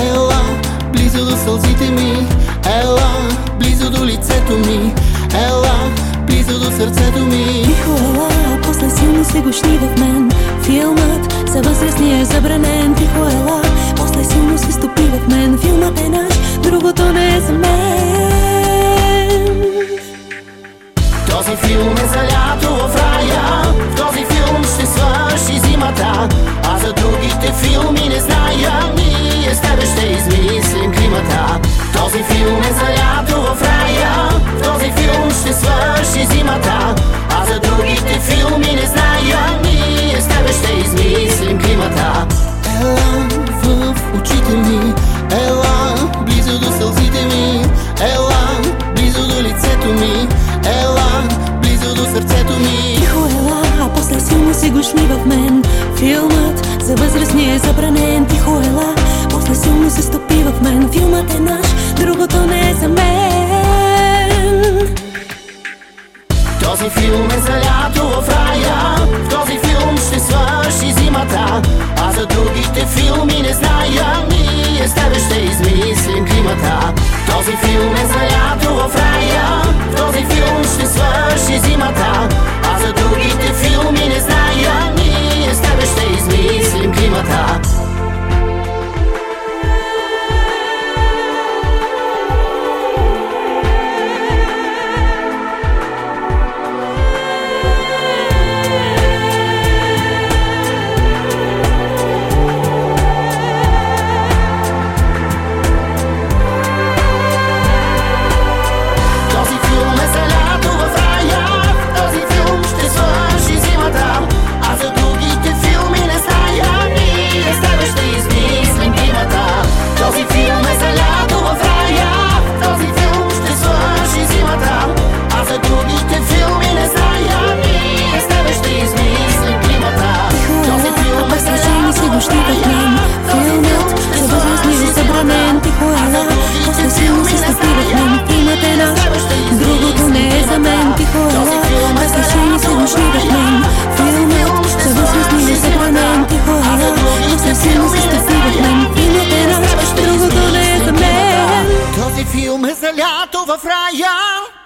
Ела, близо до сълзите ми. Ела, близо до лицето ми. Ела, близо до сърцето ми. Тихо, ела, после силно се гушни в мен. Филмът за възрастния е забранен. Тихо, ела, после силно се стопи в мен. Филмът е наш, другото не е за мен. Този филм е за лято в рая. Този филм ще свърши зимата. А за другите филми не зная. Ние с тебе ще измислим климата. Ела в очите ми. Ела близо до сълзите ми. Ела близо до лицето ми. Ела близо до сърцето ми. Тихо ела, а после силно се гушни в мен. Филмът за възрастния е забранен. Тихо ела, после силно се стопи в мен. Филмът е наш, Този филм е за лято в рая В този филм ще свърши зимата. А за другите филми не зная. Ние с тебе ще измислим климата. Този филм е за лято разделято в рая.